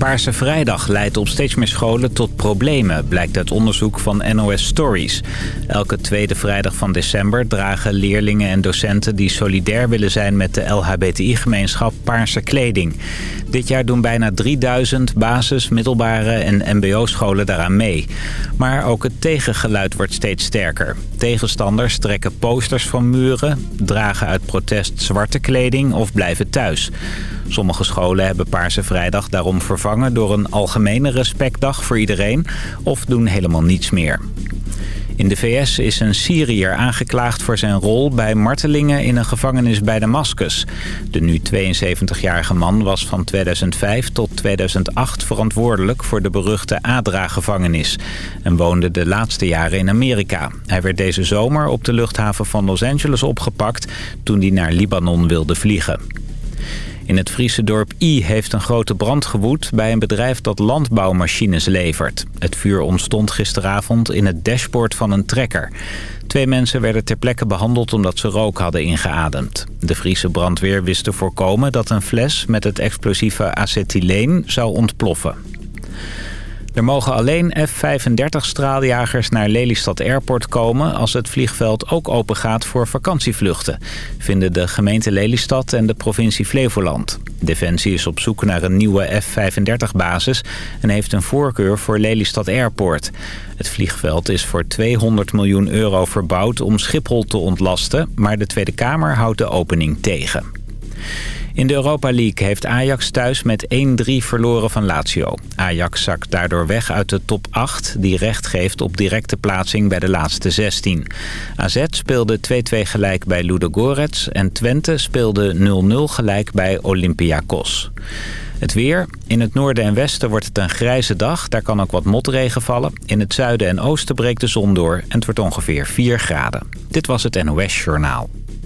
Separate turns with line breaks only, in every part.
Paarse Vrijdag leidt op steeds meer scholen tot problemen, blijkt uit onderzoek van NOS Stories. Elke tweede vrijdag van december dragen leerlingen en docenten die solidair willen zijn met de LHBTI-gemeenschap paarse kleding. Dit jaar doen bijna 3000 basis-, middelbare en mbo-scholen daaraan mee. Maar ook het tegengeluid wordt steeds sterker. Tegenstanders trekken posters van muren, dragen uit protest zwarte kleding of blijven thuis. Sommige scholen hebben Paarse Vrijdag daarom vervangen door een algemene respectdag voor iedereen of doen helemaal niets meer. In de VS is een Syriër aangeklaagd voor zijn rol bij martelingen in een gevangenis bij Damascus. De nu 72-jarige man was van 2005 tot 2008 verantwoordelijk voor de beruchte Adra-gevangenis... en woonde de laatste jaren in Amerika. Hij werd deze zomer op de luchthaven van Los Angeles opgepakt toen hij naar Libanon wilde vliegen. In het Friese dorp I heeft een grote brand gewoed bij een bedrijf dat landbouwmachines levert. Het vuur ontstond gisteravond in het dashboard van een trekker. Twee mensen werden ter plekke behandeld omdat ze rook hadden ingeademd. De Friese brandweer wist te voorkomen dat een fles met het explosieve acetyleen zou ontploffen. Er mogen alleen F-35-straaljagers naar Lelystad Airport komen... als het vliegveld ook open gaat voor vakantievluchten... vinden de gemeente Lelystad en de provincie Flevoland. Defensie is op zoek naar een nieuwe F-35-basis... en heeft een voorkeur voor Lelystad Airport. Het vliegveld is voor 200 miljoen euro verbouwd om Schiphol te ontlasten... maar de Tweede Kamer houdt de opening tegen. In de Europa League heeft Ajax thuis met 1-3 verloren van Lazio. Ajax zakt daardoor weg uit de top 8... die recht geeft op directe plaatsing bij de laatste 16. AZ speelde 2-2 gelijk bij Ludogorets... en Twente speelde 0-0 gelijk bij Olympiakos. Het weer. In het noorden en westen wordt het een grijze dag. Daar kan ook wat motregen vallen. In het zuiden en oosten breekt de zon door en het wordt ongeveer 4 graden. Dit was het NOS Journaal.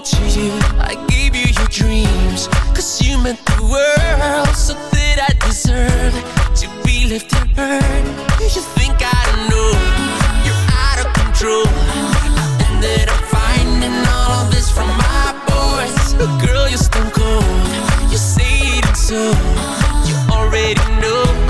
Much you. I gave you your dreams Cause you meant the world So that I deserve To be left hurt You think I don't know You're out of control And that I ended up finding all of this from my boys. Girl, you're stone cold. You say it so You already know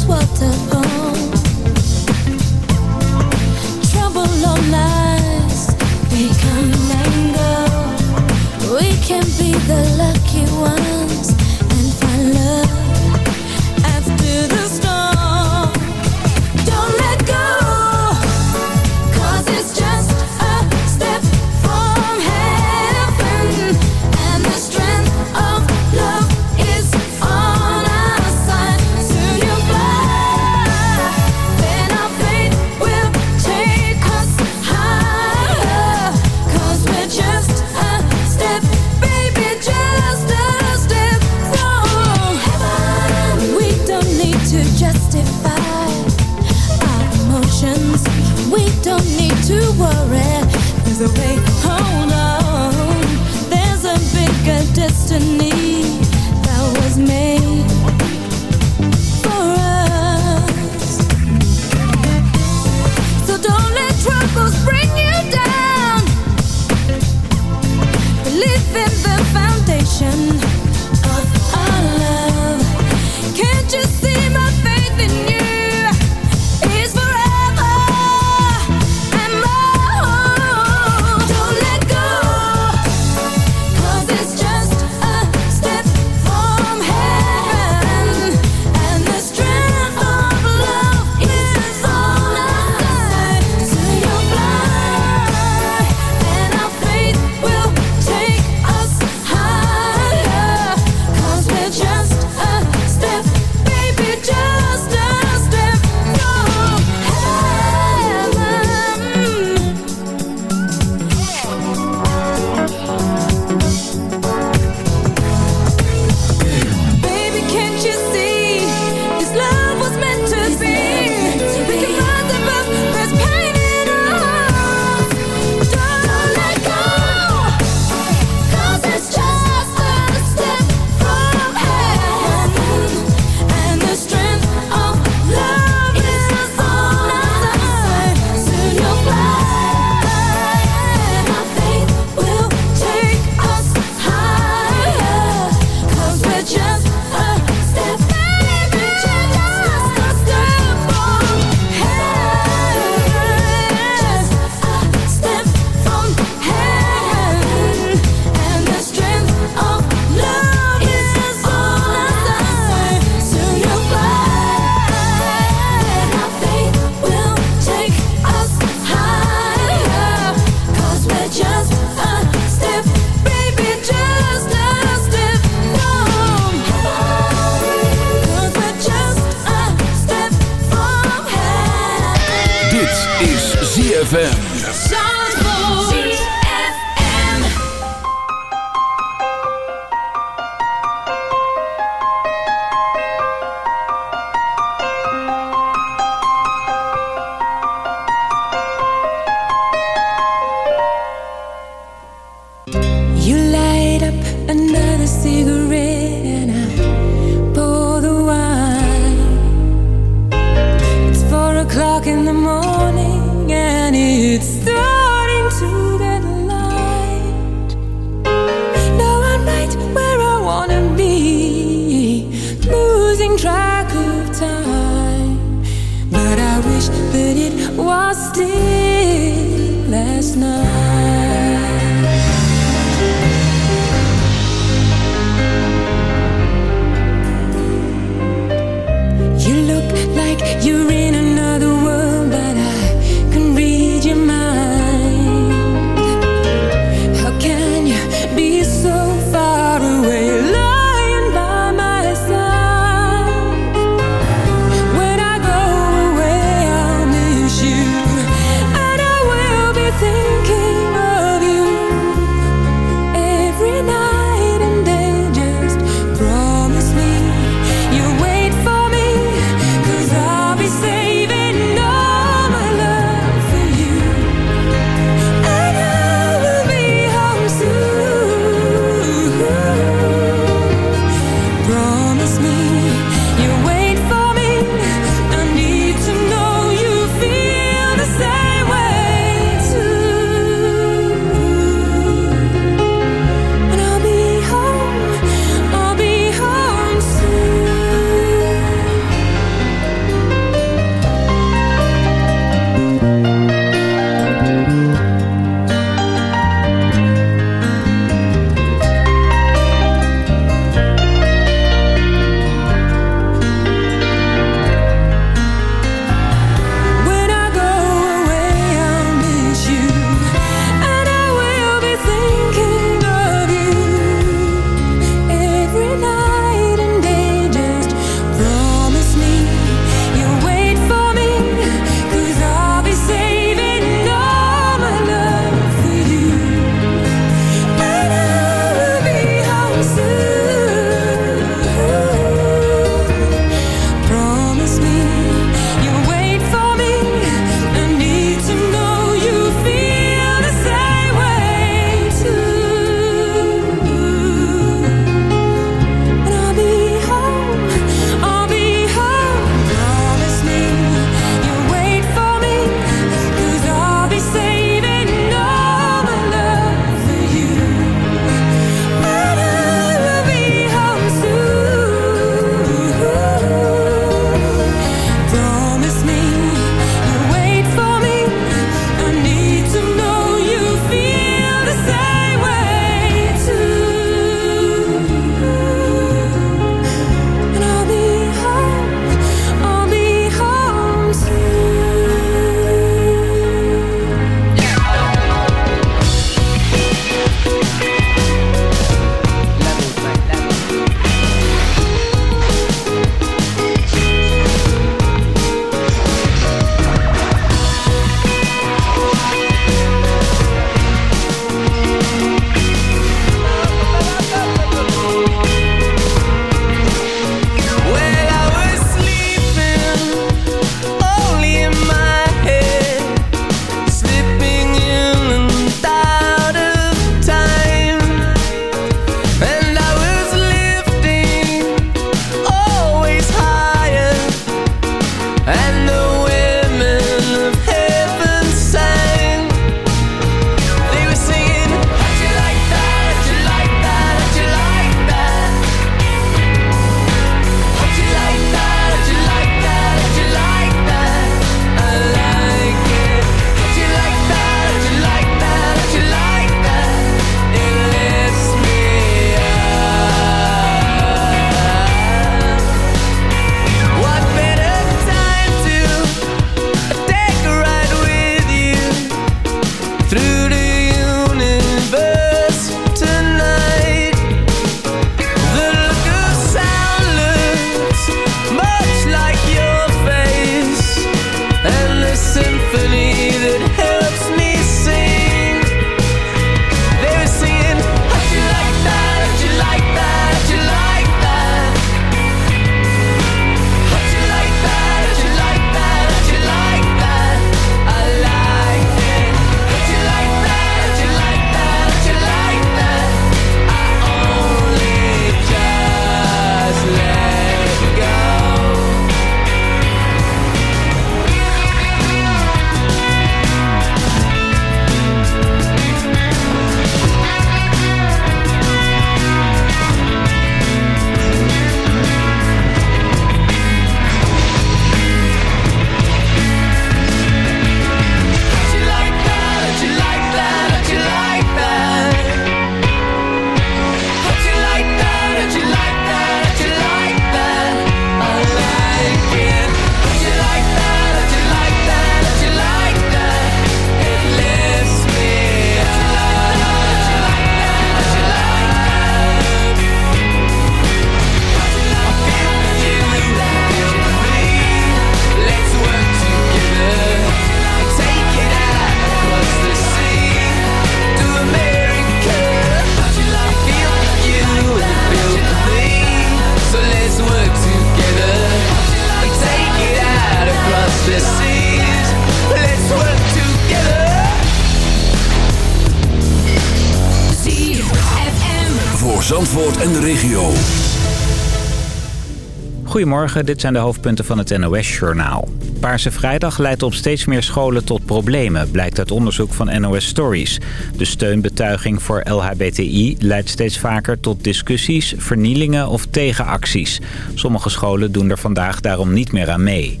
Goedemorgen, dit zijn de hoofdpunten van het NOS-journaal. Paarse Vrijdag leidt op steeds meer scholen tot problemen, blijkt uit onderzoek van NOS Stories. De steunbetuiging voor LHBTI leidt steeds vaker tot discussies, vernielingen of tegenacties. Sommige scholen doen er vandaag daarom niet meer aan mee.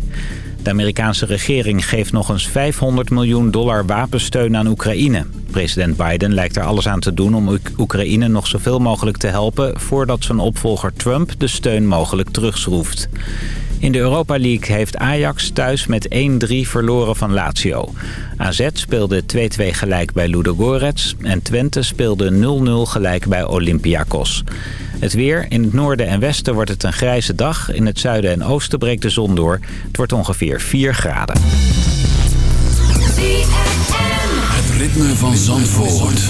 De Amerikaanse regering geeft nog eens 500 miljoen dollar wapensteun aan Oekraïne. President Biden lijkt er alles aan te doen om Oek- Oekraïne nog zoveel mogelijk te helpen... voordat zijn opvolger Trump de steun mogelijk terugschroeft. In de Europa League heeft Ajax thuis met 1-3 verloren van Lazio. AZ speelde 2-2 gelijk bij Ludogorets en Twente speelde 0-0 gelijk bij Olympiakos. Het weer. In het noorden en westen wordt het een grijze dag. In het zuiden en oosten breekt de zon door. Het wordt ongeveer 4 graden.
Het ritme van Zandvoort.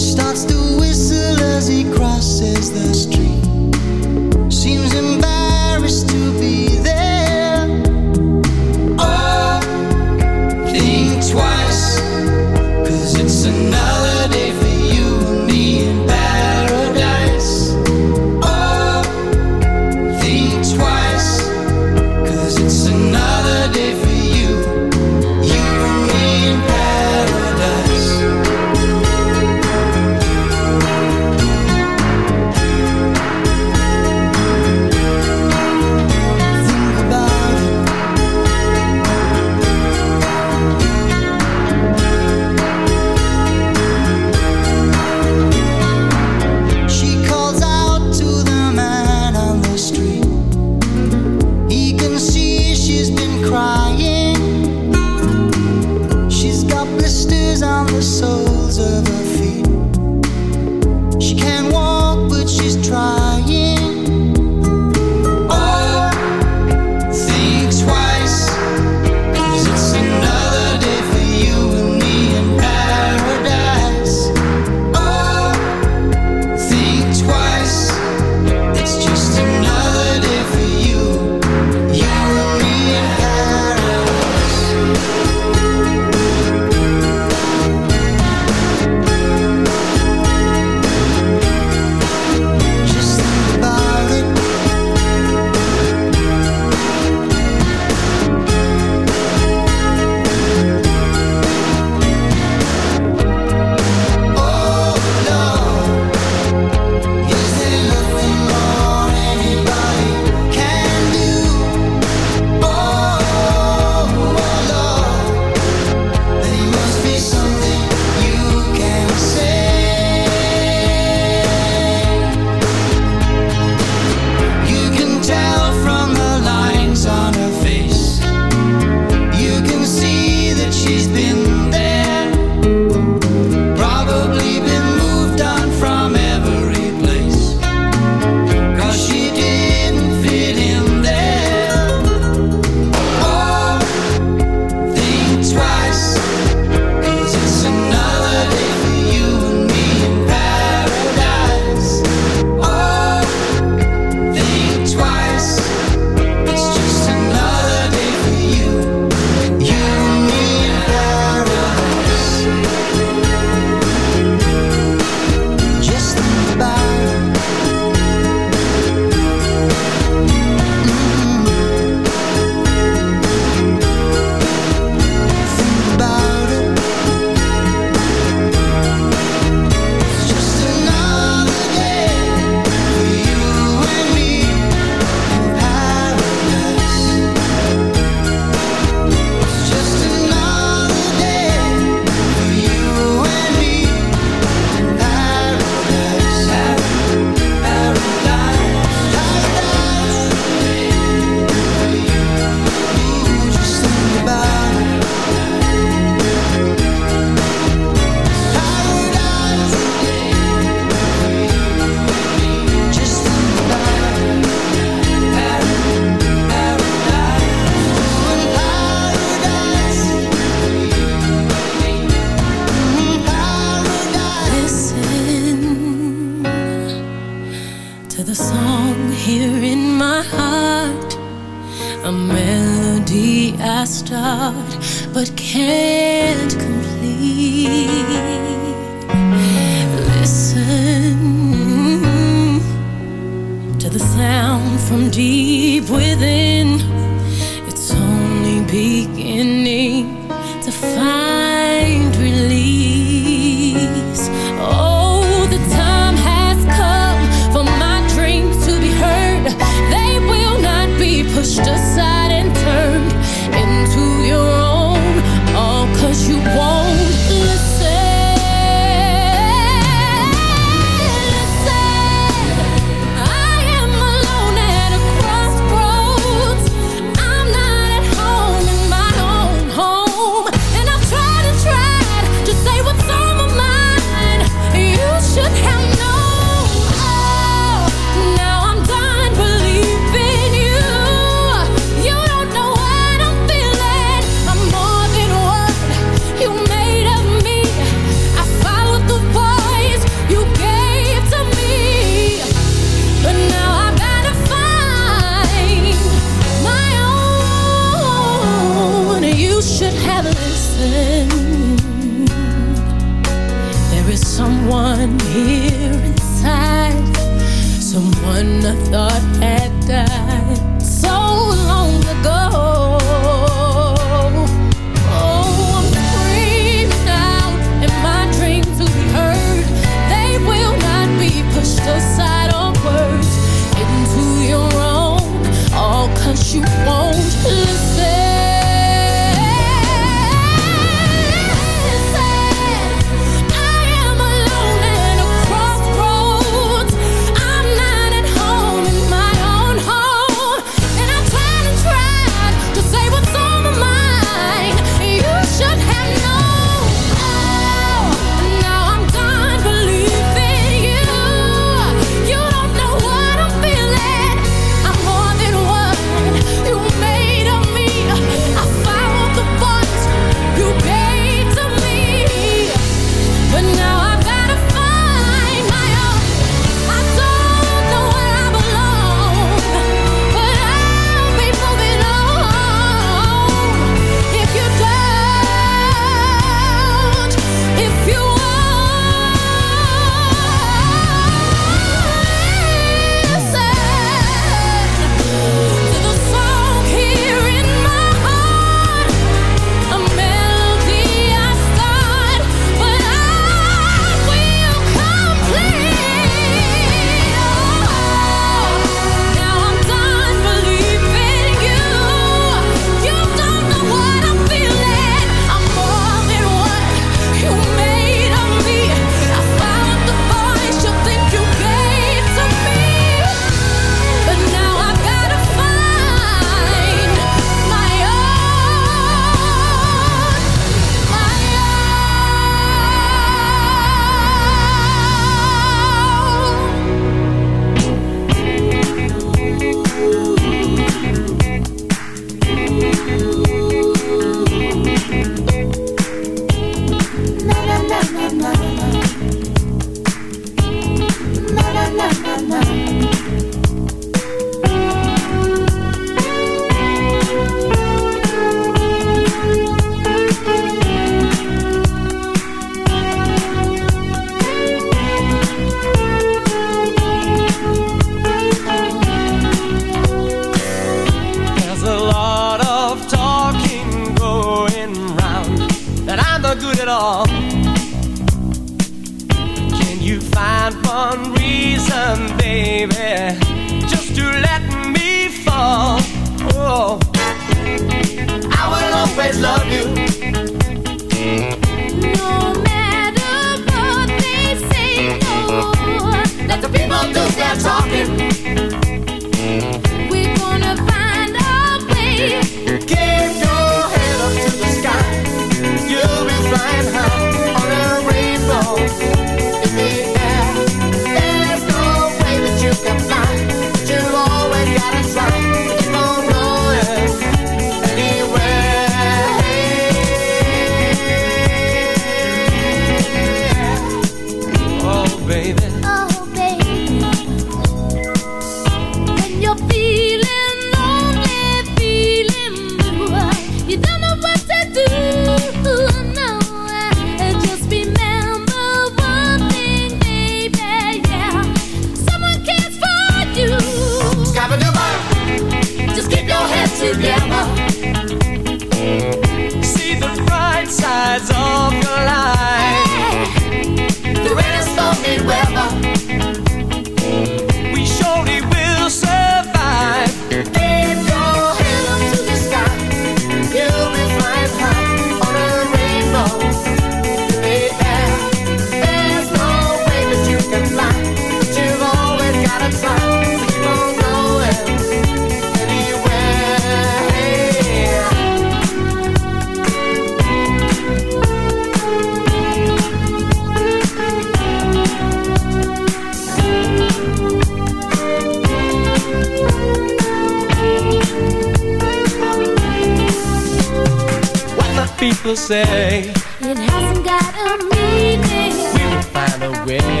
people say
it hasn't got a meaning.
We will find a way.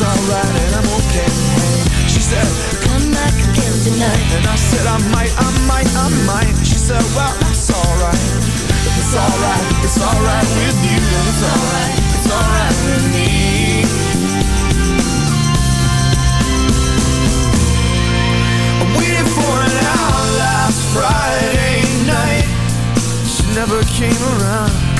it's alright and I'm okay. She said, Come back again tonight. And I said, I might, I might, I might. She said, Well, it's alright. It's alright, it's alright with you. It's alright, it's alright with me. I'm waiting for an hour last Friday night. She never came around.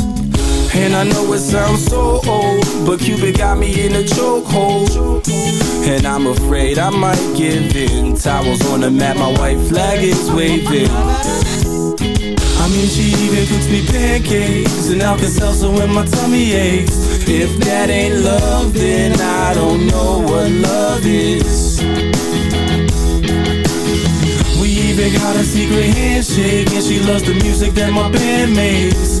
And I know it sounds so old, but Cupid got me in a chokehold. And I'm afraid I might give in. Towels on the mat, my white flag is waving. I mean, she even cooks me pancakes and Alka-Seltzer when my tummy aches. If that ain't love, then I don't know what love is. We even got a secret handshake, and she loves the music that my band makes.